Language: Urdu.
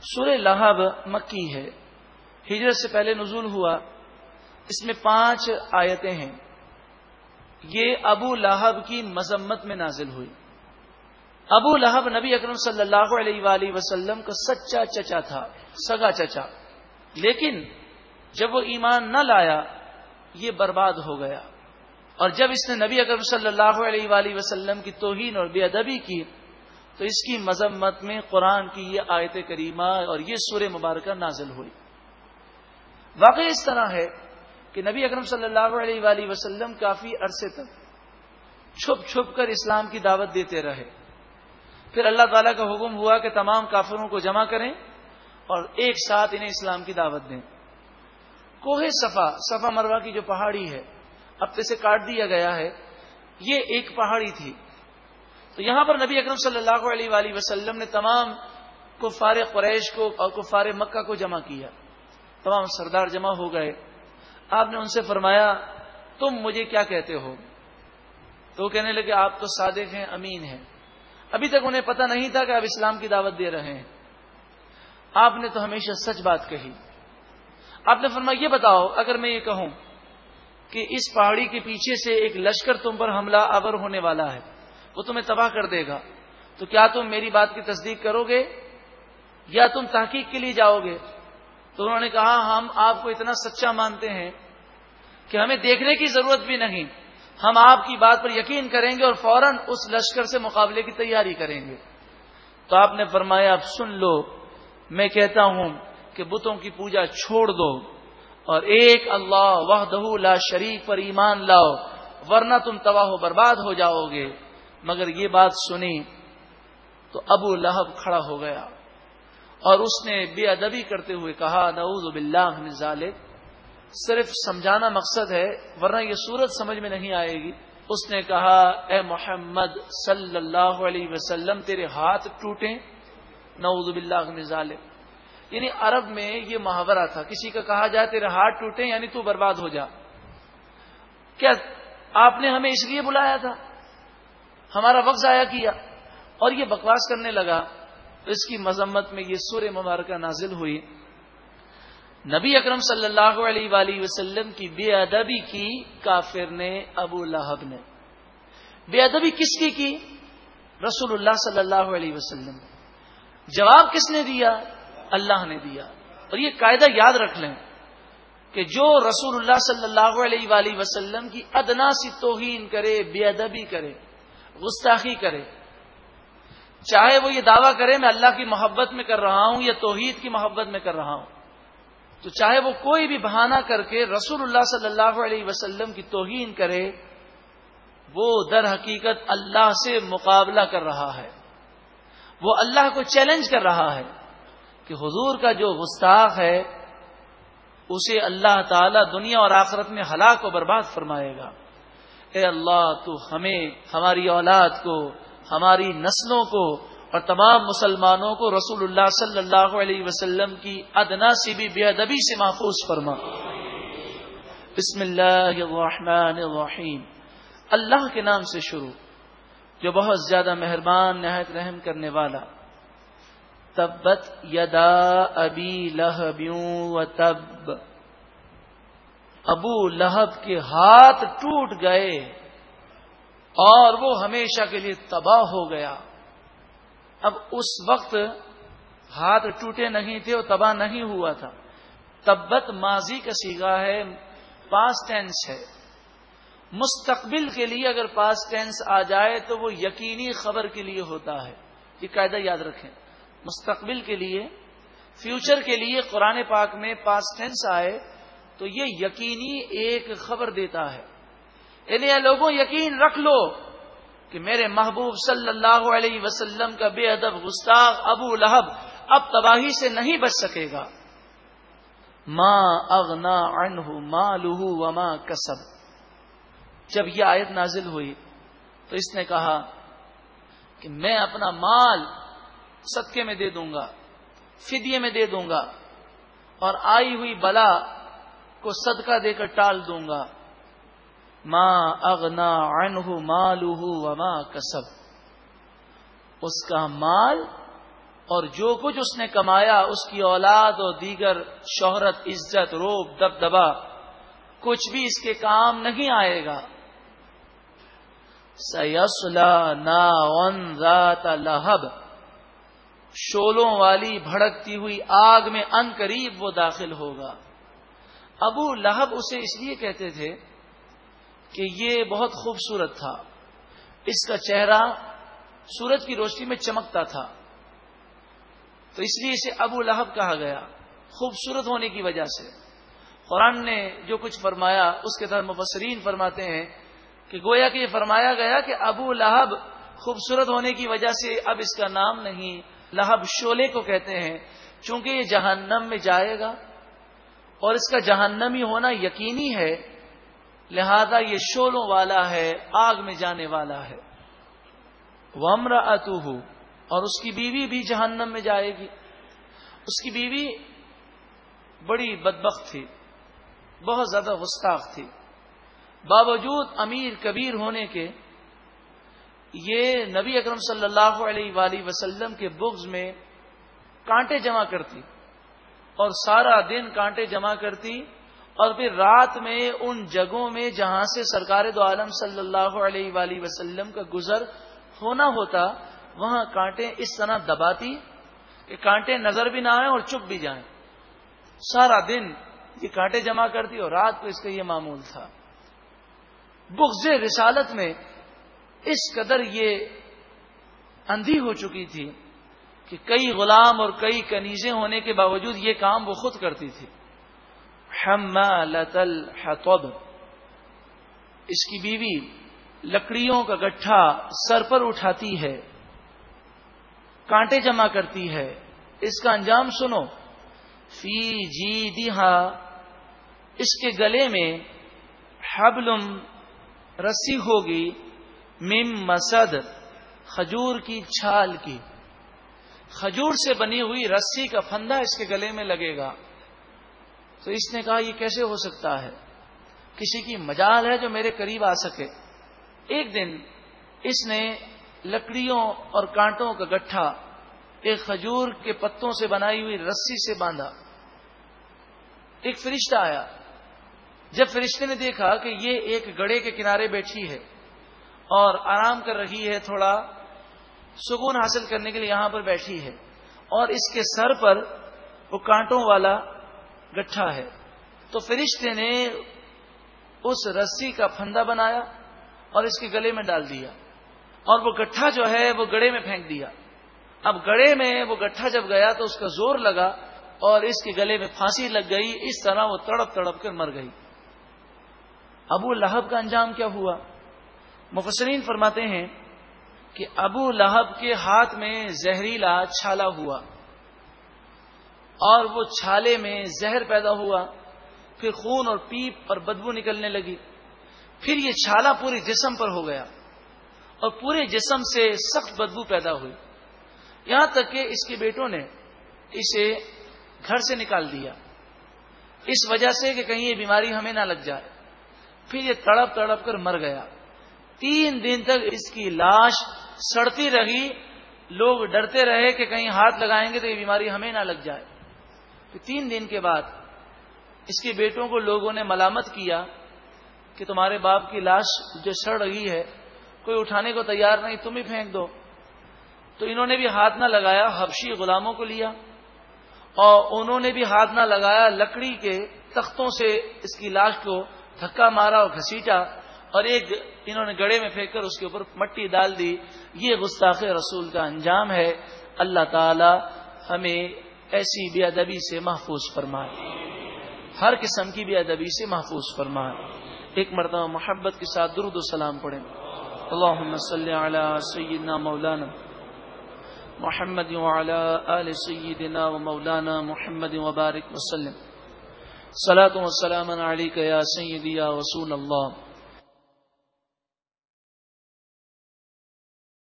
سورہ لہب مکی ہے۔ ہجرت سے پہلے نزول ہوا۔ اس میں پانچ آیتیں ہیں۔ یہ ابو لہب کی مذمت میں نازل ہوئی۔ ابو لہب نبی اکرم صلی اللہ علیہ وآلہ وسلم کا سچا چچا تھا، سگا چچا۔ لیکن جب وہ ایمان نہ لایا، یہ برباد ہو گیا۔ اور جب اس نے نبی اکرم صلی اللہ علیہ وآلہ وسلم کی توہین اور بے ادبی کی تو اس کی مذمت میں قرآن کی یہ آیت کریمہ اور یہ سور مبارکہ نازل ہوئی۔ واقعی اس طرح ہے کہ نبی اکرم صلی اللہ علیہ وآلہ وسلم کافی عرصے تک چھپ چھپ کر اسلام کی دعوت دیتے رہے۔ پھر اللہ تعالیٰ کا حکم ہوا کہ تمام کافروں کو جمع کریں اور ایک ساتھ انہیں اسلام کی دعوت دیں۔ کوہ صفا صفا مروا کی جو پہاڑی ہے، اب سے کاٹ دیا گیا ہے۔ یہ ایک پہاڑی تھی۔ تو یہاں پر نبی اکرم صلی اللہ علیہ وآلہ وسلم نے تمام کفار قریش کو اور کفار مکہ کو جمع کیا۔ تمام سردار جمع ہو گئے۔ آپ نے ان سے فرمایا، تم مجھے کیا کہتے ہو؟ تو وہ کہنے لگے، آپ تو صادق ہیں، امین ہیں۔ ابھی تک انہیں پتہ نہیں تھا کہ آپ اسلام کی دعوت دے رہے ہیں۔ آپ نے تو ہمیشہ سچ بات کہی۔ آپ نے فرمایا، یہ بتاؤ، اگر میں یہ کہوں کہ اس پہاڑی کے پیچھے سے ایک لشکر تم پر حملہ آور ہونے والا ہے وہ تمہیں تباہ کر دے گا۔ تو کیا تم میری بات کی تصدیق کرو گے؟ یا تم تحقیق کے لیے جاؤ گے؟ تو انہوں نے کہا، ہم آپ کو اتنا سچا مانتے ہیں کہ ہمیں دیکھنے کی ضرورت بھی نہیں۔ ہم آپ کی بات پر یقین کریں گے اور فوراً اس لشکر سے مقابلے کی تیاری کریں گے۔ تو آپ نے فرمایا، اب سن لو، میں کہتا ہوں کہ بتوں کی پوجا چھوڑ دو اور ایک اللہ وحدہ لا شریف پر ایمان لاؤ، ورنہ تم تباہ و برباد ہو جاؤ گے۔ مگر یہ بات سنی تو ابو لہب کھڑا ہو گیا اور اس نے بے ادبی کرتے ہوئے کہا، نعوذ باللہ من ذالک۔ صرف سمجھانا مقصد ہے، ورنہ یہ صورت سمجھ میں نہیں آئے گی۔ اس نے کہا، اے محمد صلی اللہ علیہ وسلم، تیرے ہاتھ ٹوٹیں۔ نعوذ باللہ من ذالک۔ یعنی عرب میں یہ محاورہ تھا، کسی کا کہا جائے، تیرے ہاتھ ٹوٹیں یعنی تو برباد ہو جا۔ کیا آپ نے ہمیں اس لیے بلایا تھا؟ ہمارا وقت ضائع کیا اور یہ بکواس کرنے لگا تو اس کی مذمت میں یہ سور مبارکہ نازل ہوئی۔ نبی اکرم صلی اللہ علیہ وآلہ وسلم کی بے ادبی کی کافر نے ابو لہب نے۔ بے ادبی کس کی کی؟ رسول اللہ صلی اللہ علیہ وسلم۔ جواب کس نے دیا؟ اللہ نے دیا۔ اور یہ قاعدہ یاد رکھ لیں کہ جو رسول اللہ صلی اللہ علیہ وآلہ وسلم کی ادنا سی توہین کرے، بے ادبی کرے گستاخی کرے۔ چاہے وہ یہ دعویٰ کرے، میں اللہ کی محبت میں کر رہا ہوں یا توحید کی محبت میں کر رہا ہوں۔ تو چاہے وہ کوئی بھی بہانہ کر کے رسول اللہ صلی اللہ علیہ وسلم کی توہین کرے، وہ در حقیقت اللہ سے مقابلہ کر رہا ہے۔ وہ اللہ کو چیلنج کر رہا ہے کہ حضور کا جو گستاخ ہے، اسے اللہ تعالی دنیا اور آخرت میں ہلاک و برباد فرمائے گا۔ اے اللہ، تو ہمیں، ہماری اولاد کو، ہماری نسلوں کو اور تمام مسلمانوں کو رسول اللہ صلی اللہ علیہ وسلم کی ادنا سی بھی بے ادبی سے محفوظ فرما۔ بسم اللہ الرحمن الرحیم۔ اللہ کے نام سے شروع، جو بہت زیادہ مہربان، نہایت رحم کرنے والا۔ تبت یدا ابی لہبیوں و تب۔ ابو لہب کے ہاتھ ٹوٹ گئے اور وہ ہمیشہ کے لیے تباہ ہو گیا۔ اب اس وقت ہاتھ ٹوٹے نہیں تھے اور تباہ نہیں ہوا تھا۔ تبت ماضی کا سیگا ہے پاس ٹینس ہے۔ مستقبل کے لیے اگر پاس ٹینس آ جائے تو وہ یقینی خبر کے لیے ہوتا ہے۔ یہ قاعدہ یاد رکھیں۔ مستقبل کے لیے فیوچر کے لیے قرآن پاک میں پاس ٹینس آئے تو یہ یقینی ایک خبر دیتا ہے۔ یعنی لوگوں، یقین رکھ لو کہ میرے محبوب صلی اللہ علیہ وسلم کا بے ادب گستاخ ابو لہب اب تباہی سے نہیں بچ سکے گا۔ ماں اغنا انہ ماں لہو وما کسب۔ جب یہ آیت نازل ہوئی تو اس نے کہا کہ میں اپنا مال صدقے میں دے دوں گا، فدیے میں دے دوں گا اور آئی ہوئی بلا کو صدقہ دے کر ٹال دوں گا۔ ماں اغنا عنہ مالہ وما کسب اس کا مال اور جو کچھ اس نے کمایا، اس کی اولاد اور دیگر شہرت، عزت، روب دب دبا کچھ بھی اس کے کام نہیں آئے گا۔ سیسلا نا ذات لہب شولوں والی بھڑکتی ہوئی آگ میں ان قریب وہ داخل ہوگا۔ ابو لہب اسے اس لیے کہتے تھے کہ یہ بہت خوبصورت تھا۔ اس کا چہرہ سورج کی روشنی میں چمکتا تھا۔ تو اس لیے اسے ابو لہب کہا گیا، خوبصورت ہونے کی وجہ سے۔ قرآن نے جو کچھ فرمایا، اس کے تحت مبصرین فرماتے ہیں کہ گویا کہ یہ فرمایا گیا کہ ابو لہب خوبصورت ہونے کی وجہ سے اب اس کا نام نہیں، لہب شولے کو کہتے ہیں، چونکہ یہ جہنم میں جائے گا۔ اور اس کا جہنمی ہونا یقینی ہے، لہذا یہ شولوں والا ہے، آگ میں جانے والا ہے۔ ومر اور اس کی بیوی بھی جہنم میں جائے گی۔ اس کی بیوی بڑی بدبخت تھی، بہت زیادہ گستاخ تھی۔ باوجود امیر کبیر ہونے کے، یہ نبی اکرم صلی اللہ علیہ وآلہ وسلم کے بغض میں کانٹے جمع کرتی۔ اور سارا دن کانٹے جمع کرتی اور پھر رات میں ان جگہوں میں جہاں سے سرکار دو عالم صلی اللہ علیہ وآلہ وسلم کا گزر ہونا ہوتا، وہاں کانٹے اس طرح دباتی کہ کانٹے نظر بھی نہ آئیں اور چپ بھی جائیں۔ سارا دن یہ کانٹے جمع کرتی اور رات کو اس کا یہ معمول تھا۔ بغض رسالت میں اس قدر یہ اندھی ہو چکی تھی۔ کہ کئی غلام اور کئی کنیزیں ہونے کے باوجود یہ کام وہ خود کرتی تھی۔ اس کی بیوی لکڑیوں کا گٹھا سر پر اٹھاتی ہے، کانٹے جمع کرتی ہے۔ اس کا انجام سنو۔ فی جی دیہا اس کے گلے میں حبلم رسی ہوگی، مم مسد، کھجور کی چھال کی۔ کھجور سے بنی ہوئی رسی کا پھندا اس کے گلے میں لگے گا۔ تو اس نے کہا، یہ کیسے ہو سکتا ہے؟ کسی کی مجال ہے جو میرے قریب آ سکے۔ ایک دن اس نے لکڑیوں اور کانٹوں کا گٹھا ایک کھجور کے پتوں سے بنائی ہوئی رسی سے باندھا۔ ایک فرشتہ آیا۔ جب فرشتے نے دیکھا کہ یہ ایک گڑے کے کنارے بیٹھی ہے اور آرام کر رہی ہے تھوڑا سکون حاصل کرنے کے لیے یہاں پر بیٹھی ہے اور اس کے سر پر وہ کانٹوں والا گٹھا ہے۔ تو فرشتے نے اس رسی کا پھندا بنایا اور اس کے گلے میں ڈال دیا اور وہ گٹھا جو ہے وہ گڑے میں پھینک دیا۔ اب گڑے میں وہ گٹھا جب گیا تو اس کا زور لگا اور اس کے گلے میں پھانسی لگ گئی۔ اس طرح وہ تڑپ تڑپ کر مر گئی۔ ابو لہب کا انجام کیا ہوا؟ مفسرین فرماتے ہیں کہ ابو لہب کے ہاتھ میں زہریلا چھالا ہوا اور وہ چھالے میں زہر پیدا ہوا، پھر خون اور پیپ اور بدبو نکلنے لگی۔ پھر یہ چھالا پورے جسم پر ہو گیا اور پورے جسم سے سخت بدبو پیدا ہوئی۔ یہاں تک کہ اس کے بیٹوں نے اسے گھر سے نکال دیا۔ اس وجہ سے کہ کہیں یہ بیماری ہمیں نہ لگ جائے۔ پھر یہ تڑپ تڑپ کر مر گیا۔ تین دن تک اس کی لاش سڑتی رہی۔ لوگ ڈرتے رہے کہ کہیں ہاتھ لگائیں گے تو یہ بیماری ہمیں نہ لگ جائے۔ پھر تین دن کے بعد اس کے بیٹوں کو لوگوں نے ملامت کیا کہ تمہارے باپ کی لاش جو سڑ رہی ہے، کوئی اٹھانے کو تیار نہیں، تم ہی پھینک دو۔ تو انہوں نے بھی ہاتھ نہ لگایا، حبشی غلاموں کو لیا۔ اور انہوں نے بھی ہاتھ نہ لگایا، لکڑی کے تختوں سے اس کی لاش کو دھکا مارا اور گھسیٹا۔ اور ایک انہوں نے گڑے میں پھینک کر اس کے اوپر مٹی ڈال دی۔ یہ گستاخ رسول کا انجام ہے۔ اللہ تعالی ہمیں ایسی بے ادبی سے محفوظ فرمائے۔ ہر قسم کی بے ادبی سے محفوظ فرمائے۔ ایک مرتبہ محبت کے ساتھ درد و سلام پڑھیں۔ اللهم صل على سيدنا مولانا محمد وعلى آل سيدنا ومولانا محمد وبارك وسلم۔ صلاة والسلام عليك يا سيدي يا رسول الله